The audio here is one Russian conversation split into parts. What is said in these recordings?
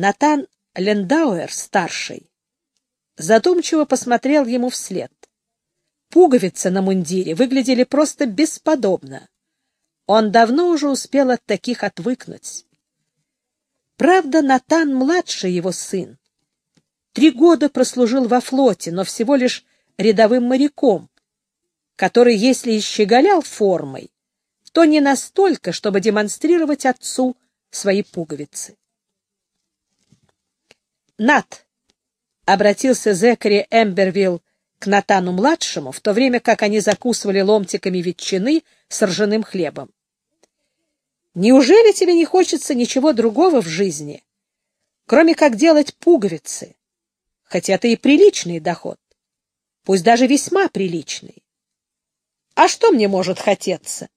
Натан Лендауэр, старший, задумчиво посмотрел ему вслед. Пуговицы на мундире выглядели просто бесподобно. Он давно уже успел от таких отвыкнуть. Правда, Натан младший его сын. Три года прослужил во флоте, но всего лишь рядовым моряком, который, если и щеголял формой, то не настолько, чтобы демонстрировать отцу свои пуговицы. «Нат!» — обратился Зекари Эмбервилл к Натану-младшему, в то время как они закусывали ломтиками ветчины с ржаным хлебом. «Неужели тебе не хочется ничего другого в жизни, кроме как делать пуговицы, хотя это и приличный доход, пусть даже весьма приличный? А что мне может хотеться?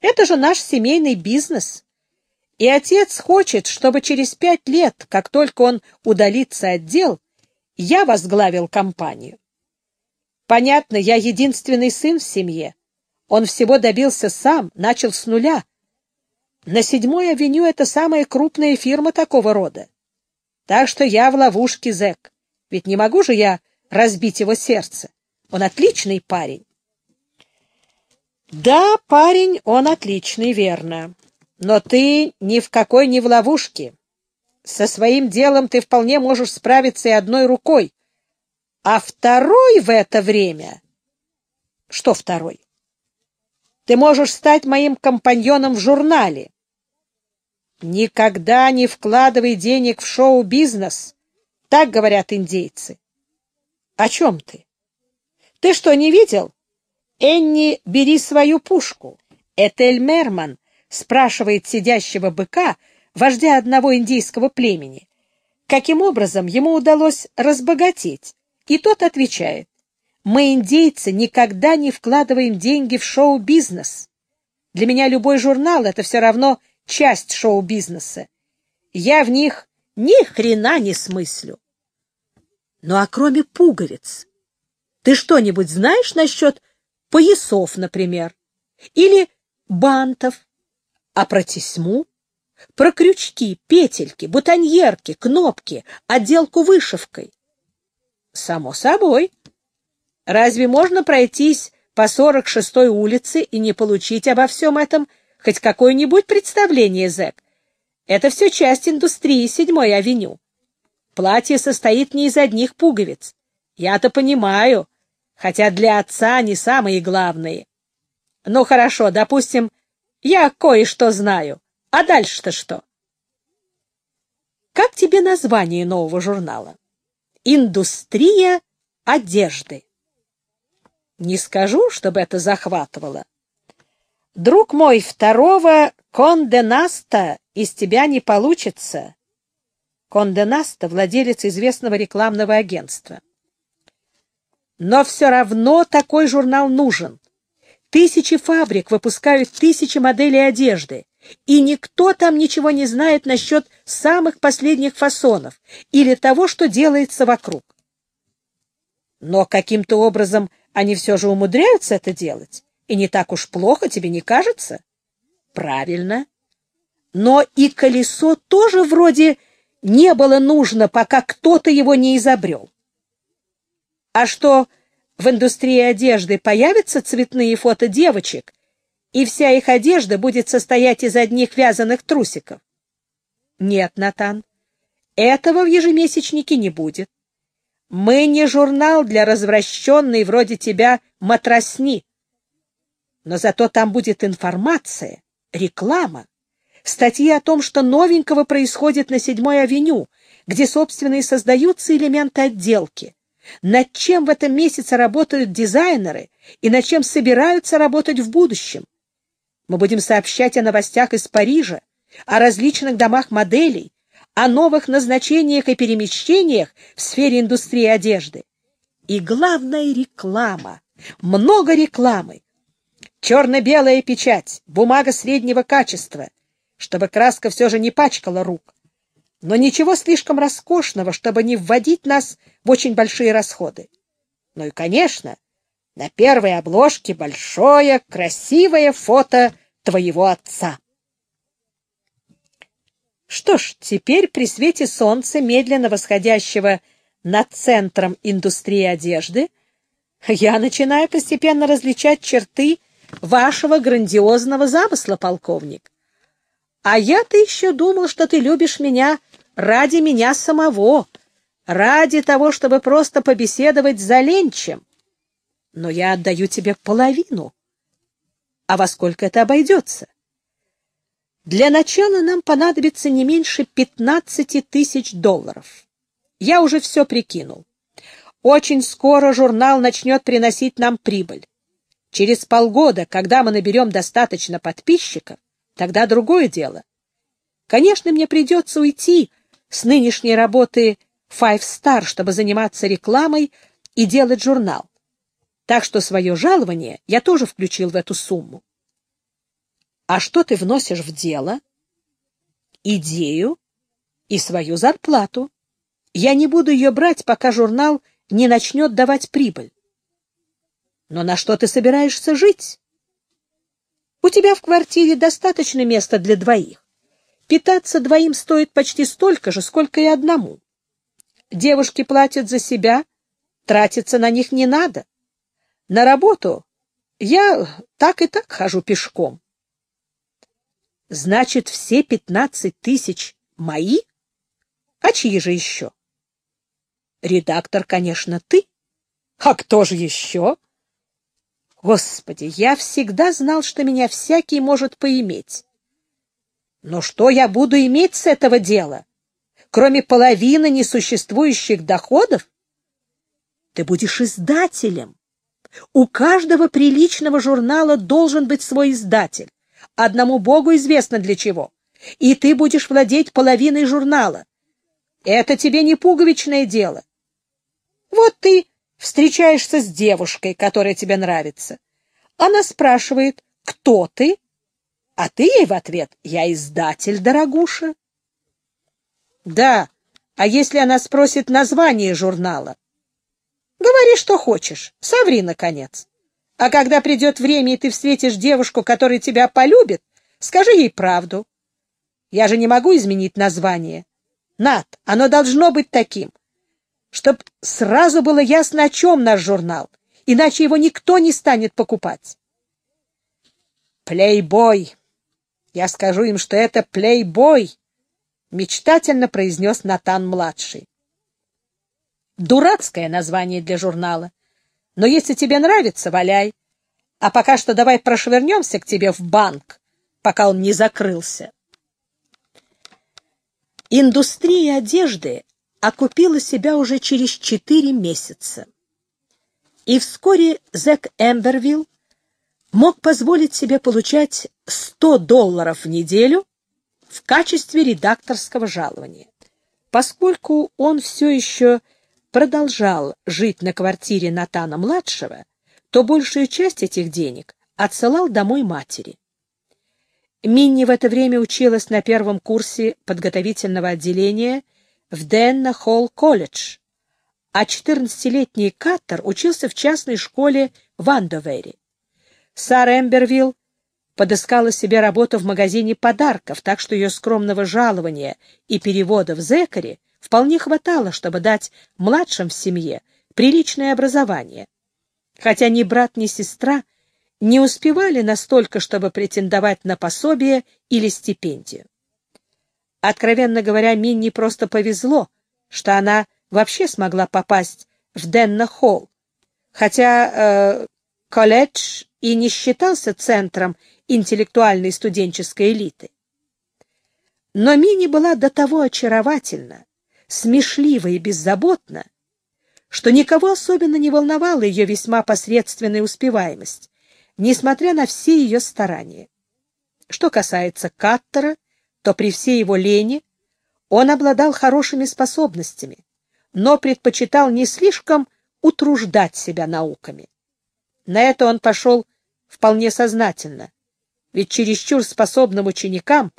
Это же наш семейный бизнес». И отец хочет, чтобы через пять лет, как только он удалится от дел, я возглавил компанию. Понятно, я единственный сын в семье. Он всего добился сам, начал с нуля. На седьмой авеню это самая крупная фирма такого рода. Так что я в ловушке, зэк. Ведь не могу же я разбить его сердце. Он отличный парень. Да, парень, он отличный, верно. Но ты ни в какой не в ловушке. Со своим делом ты вполне можешь справиться и одной рукой. А второй в это время... Что второй? Ты можешь стать моим компаньоном в журнале. Никогда не вкладывай денег в шоу-бизнес. Так говорят индейцы. О чем ты? Ты что, не видел? Энни, бери свою пушку. Этель Мерман спрашивает сидящего быка, вождя одного индийского племени, каким образом ему удалось разбогатеть, и тот отвечает, «Мы, индейцы, никогда не вкладываем деньги в шоу-бизнес. Для меня любой журнал — это все равно часть шоу-бизнеса. Я в них ни хрена не смыслю». Ну а кроме пуговиц, ты что-нибудь знаешь насчет поясов, например, или бантов, а про тесьму? Про крючки, петельки, бутоньерки, кнопки, отделку вышивкой? Само собой. Разве можно пройтись по 46-й улице и не получить обо всем этом хоть какое-нибудь представление, зэк? Это все часть индустрии седьмой авеню. Платье состоит не из одних пуговиц. Я-то понимаю, хотя для отца они самые главные. Ну хорошо, допустим, я кое-что знаю. А дальше-то что? Как тебе название нового журнала? Индустрия одежды. Не скажу, чтобы это захватывало. Друг мой, второго конденаста из тебя не получится. Конденаста — владелец известного рекламного агентства. Но все равно такой журнал нужен. Тысячи фабрик выпускают тысячи моделей одежды, и никто там ничего не знает насчет самых последних фасонов или того, что делается вокруг. Но каким-то образом они все же умудряются это делать, и не так уж плохо, тебе не кажется? Правильно. Но и колесо тоже вроде не было нужно, пока кто-то его не изобрел. А что в индустрии одежды появятся цветные фото девочек, и вся их одежда будет состоять из одних вязаных трусиков? Нет, Натан, этого в ежемесячнике не будет. Мы не журнал для развращенной вроде тебя матросни. Но зато там будет информация, реклама, статьи о том, что новенького происходит на седьмой авеню, где, собственно, и создаются элементы отделки над чем в этом месяце работают дизайнеры и над чем собираются работать в будущем. Мы будем сообщать о новостях из Парижа, о различных домах моделей, о новых назначениях и перемещениях в сфере индустрии одежды. И главная реклама. Много рекламы. Черно-белая печать, бумага среднего качества, чтобы краска все же не пачкала рук но ничего слишком роскошного, чтобы не вводить нас в очень большие расходы. Ну и, конечно, на первой обложке большое, красивое фото твоего отца. Что ж, теперь при свете солнца, медленно восходящего над центром индустрии одежды, я начинаю постепенно различать черты вашего грандиозного замысла, полковник. А я-то еще думал, что ты любишь меня ради меня самого, ради того, чтобы просто побеседовать за ленчем. Но я отдаю тебе половину. А во сколько это обойдется? Для начала нам понадобится не меньше 15 тысяч долларов. Я уже все прикинул. Очень скоро журнал начнет приносить нам прибыль. Через полгода, когда мы наберем достаточно подписчиков, тогда другое дело. Конечно, мне придется уйти с нынешней работы Five Star, чтобы заниматься рекламой и делать журнал. Так что свое жалование я тоже включил в эту сумму. А что ты вносишь в дело? Идею и свою зарплату. Я не буду ее брать, пока журнал не начнет давать прибыль. Но на что ты собираешься жить? У тебя в квартире достаточно места для двоих. Питаться двоим стоит почти столько же, сколько и одному. Девушки платят за себя, тратиться на них не надо. На работу я так и так хожу пешком. Значит, все пятнадцать тысяч мои? А чьи же еще? Редактор, конечно, ты. А кто же еще? Господи, я всегда знал, что меня всякий может поиметь. Но что я буду иметь с этого дела, кроме половины несуществующих доходов? Ты будешь издателем. У каждого приличного журнала должен быть свой издатель. Одному Богу известно для чего. И ты будешь владеть половиной журнала. Это тебе не пуговичное дело. Вот ты встречаешься с девушкой, которая тебе нравится. Она спрашивает, кто ты? А ты ей в ответ, я издатель, дорогуша. Да, а если она спросит название журнала? Говори, что хочешь, соври, наконец. А когда придет время, и ты встретишь девушку, которая тебя полюбит, скажи ей правду. Я же не могу изменить название. Над, оно должно быть таким чтоб сразу было ясно, о чем наш журнал, иначе его никто не станет покупать. «Плейбой!» Я скажу им, что это плейбой, — мечтательно произнес Натан-младший. Дурацкое название для журнала. Но если тебе нравится, валяй. А пока что давай прошвырнемся к тебе в банк, пока он не закрылся. Индустрия одежды окупила себя уже через четыре месяца. И вскоре Зек Эмбервилл мог позволить себе получать 100 долларов в неделю в качестве редакторского жалования. Поскольку он все еще продолжал жить на квартире Натана-младшего, то большую часть этих денег отсылал домой матери. Минни в это время училась на первом курсе подготовительного отделения в Денна-Холл-колледж, а 14-летний Каттер учился в частной школе в Андовере. Сара Эмбервилл подыскала себе работу в магазине подарков, так что ее скромного жалования и перевода в Зекаре вполне хватало, чтобы дать младшим в семье приличное образование. Хотя ни брат, ни сестра не успевали настолько, чтобы претендовать на пособие или стипендию. Откровенно говоря, Минни просто повезло, что она вообще смогла попасть в Денна-Холл, хотя э, колледж и не считался центром интеллектуальной студенческой элиты. Но Мини была до того очаровательна, смешлива и беззаботна, что никого особенно не волновала ее весьма посредственная успеваемость, несмотря на все ее старания. Что касается Каттера, то при всей его лени он обладал хорошими способностями, но предпочитал не слишком утруждать себя науками. На это он пошел вполне сознательно, ведь чересчур способным ученикам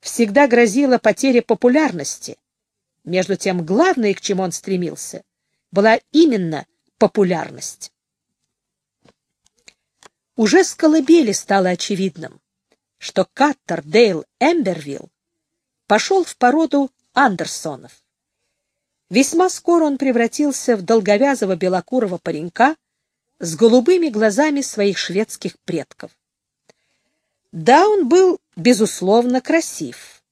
всегда грозила потеря популярности. Между тем, главное, к чему он стремился, была именно популярность. Уже с колыбели стало очевидным, что Каттер Дейл Эмбервилл пошел в породу Андерсонов. Весьма скоро он превратился в долговязого белокурого паренька с голубыми глазами своих шведских предков. Да, он был, безусловно, красив.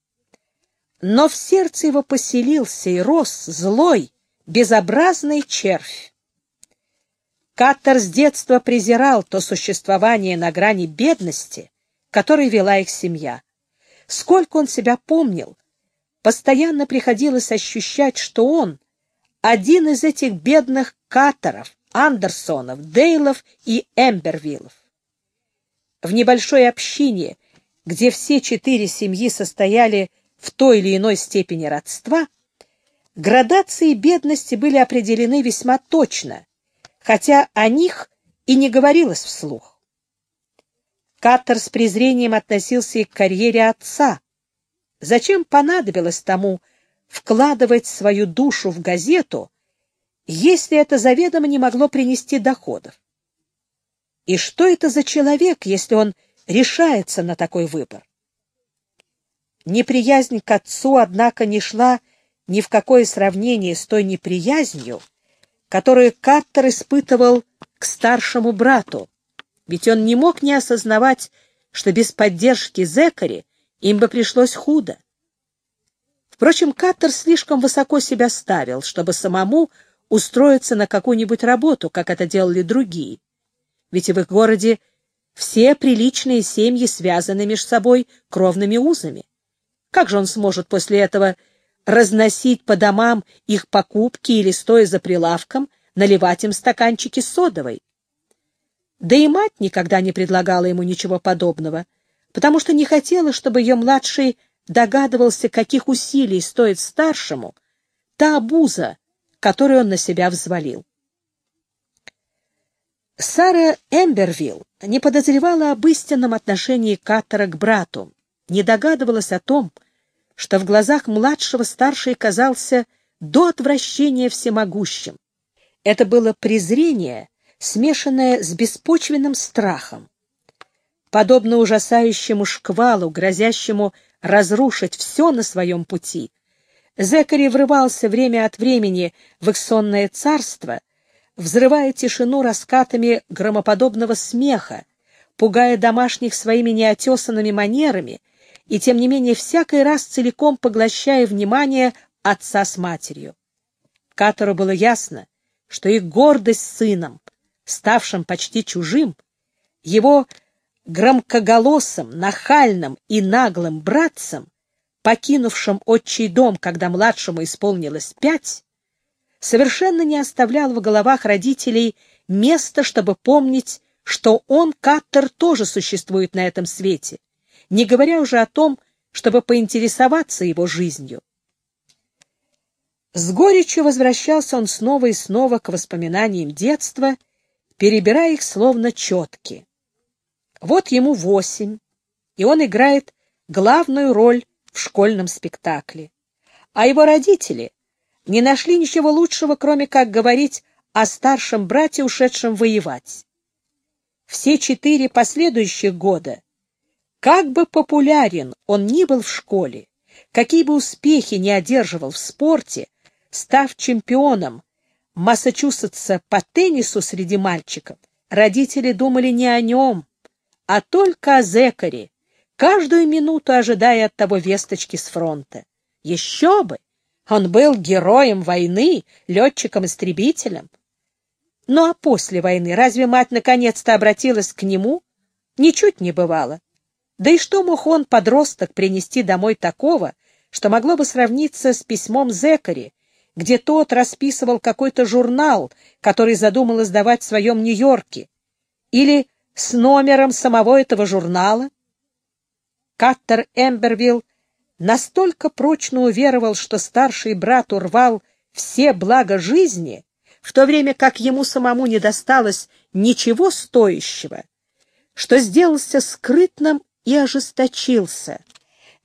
Но в сердце его поселился и рос злой, безобразный червь. Каттер с детства презирал то существование на грани бедности, которой вела их семья. Сколько он себя помнил, постоянно приходилось ощущать, что он один из этих бедных Каттеров, Андерсонов, Дейлов и Эмбервиллов. В небольшой общине, где все четыре семьи состояли в той или иной степени родства, градации бедности были определены весьма точно, хотя о них и не говорилось вслух. Каттер с презрением относился и к карьере отца. Зачем понадобилось тому вкладывать свою душу в газету, если это заведомо не могло принести доходов? И что это за человек, если он решается на такой выбор? Неприязнь к отцу, однако, не шла ни в какое сравнение с той неприязнью, которую Каттер испытывал к старшему брату, ведь он не мог не осознавать, что без поддержки Зекари им бы пришлось худо. Впрочем, Каттер слишком высоко себя ставил, чтобы самому устроиться на какую-нибудь работу, как это делали другие. Ведь в их городе все приличные семьи связаны между собой кровными узами. Как же он сможет после этого разносить по домам их покупки или, стоя за прилавком, наливать им стаканчики содовой. Да и мать никогда не предлагала ему ничего подобного, потому что не хотела, чтобы ее младший догадывался, каких усилий стоит старшему та обуза, которую он на себя взвалил. Сара Эмбервилл не подозревала об истинном отношении Каттера к брату, не догадывалась о том, что в глазах младшего старший казался до отвращения всемогущим. Это было презрение, смешанное с беспочвенным страхом. Подобно ужасающему шквалу, грозящему разрушить все на своем пути, Зекари врывался время от времени в их сонное царство, взрывая тишину раскатами громоподобного смеха, пугая домашних своими неотесанными манерами и, тем не менее, всякий раз целиком поглощая внимание отца с матерью. Катору было ясно, что их гордость сыном, ставшим почти чужим, его громкоголосым, нахальным и наглым братцем, покинувшим отчий дом, когда младшему исполнилось пять, совершенно не оставлял в головах родителей места, чтобы помнить, что он, Каттер, тоже существует на этом свете, не говоря уже о том, чтобы поинтересоваться его жизнью. С горечью возвращался он снова и снова к воспоминаниям детства, перебирая их словно четки. Вот ему восемь, и он играет главную роль в школьном спектакле. А его родители не нашли ничего лучшего, кроме как говорить о старшем брате, ушедшем воевать. Все четыре последующих года как бы популярен он ни был в школе, какие бы успехи не одерживал в спорте, став чемпионом Массачусетса по теннису среди мальчиков, родители думали не о нем, а только о Зекаре, каждую минуту ожидая от того весточки с фронта. Еще бы! Он был героем войны, летчиком-истребителем. Ну а после войны разве мать наконец-то обратилась к нему? Ничуть не бывало. Да и что мог он, подросток, принести домой такого, что могло бы сравниться с письмом Зекари, где тот расписывал какой-то журнал, который задумал издавать в своем Нью-Йорке, или с номером самого этого журнала? Каттер Эмбервилл настолько прочно уверовал, что старший брат урвал все блага жизни, в то время как ему самому не досталось ничего стоящего, что сделался скрытным и ожесточился,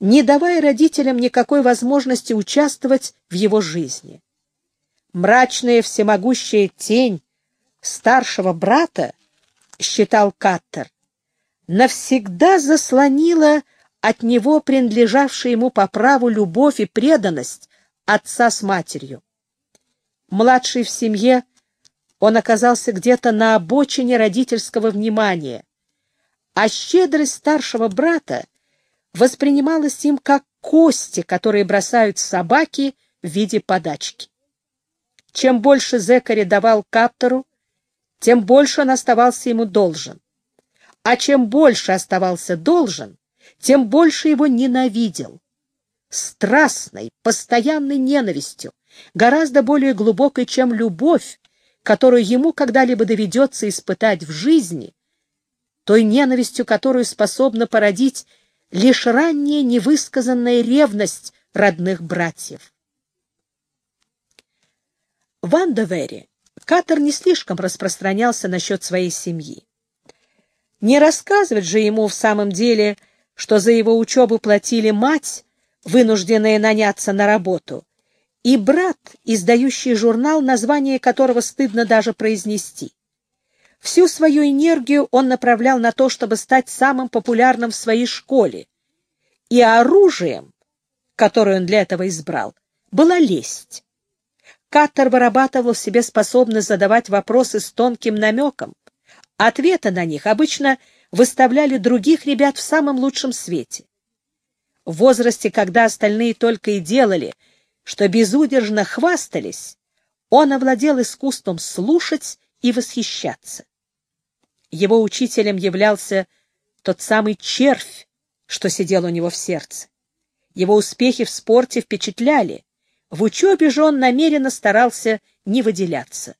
не давая родителям никакой возможности участвовать в его жизни. Мрачная всемогущая тень старшего брата, считал Каттер, навсегда заслонила от него принадлежавшая ему по праву любовь и преданность отца с матерью. Младший в семье, он оказался где-то на обочине родительского внимания, а щедрость старшего брата воспринималась им как кости, которые бросают собаки в виде подачки. Чем больше Зекари давал Каптору, тем больше он оставался ему должен. А чем больше оставался должен, тем больше его ненавидел. Страстной, постоянной ненавистью, гораздо более глубокой, чем любовь, которую ему когда-либо доведется испытать в жизни, той ненавистью, которую способна породить лишь ранняя невысказанная ревность родных братьев. В Андовере Катер не слишком распространялся насчет своей семьи. Не рассказывать же ему в самом деле, что за его учебу платили мать, вынужденная наняться на работу, и брат, издающий журнал, название которого стыдно даже произнести. Всю свою энергию он направлял на то, чтобы стать самым популярным в своей школе, и оружием, которое он для этого избрал, была лесть. Каттер вырабатывал в себе способность задавать вопросы с тонким намеком. Ответы на них обычно выставляли других ребят в самом лучшем свете. В возрасте, когда остальные только и делали, что безудержно хвастались, он овладел искусством слушать и восхищаться. Его учителем являлся тот самый червь, что сидел у него в сердце. Его успехи в спорте впечатляли, в учебе же он намеренно старался не выделяться.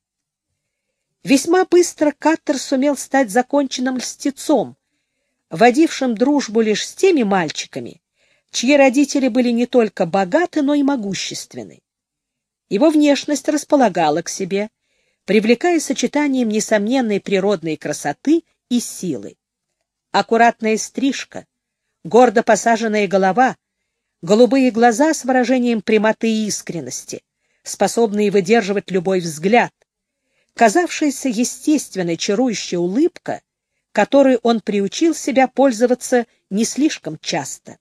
Весьма быстро Каттер сумел стать законченным льстецом, водившим дружбу лишь с теми мальчиками, чьи родители были не только богаты, но и могущественны. Его внешность располагала к себе, привлекая сочетанием несомненной природной красоты и силы. Аккуратная стрижка, гордо посаженная голова, голубые глаза с выражением прямоты и искренности, способные выдерживать любой взгляд, казавшаяся естественной чарующая улыбка, которой он приучил себя пользоваться не слишком часто.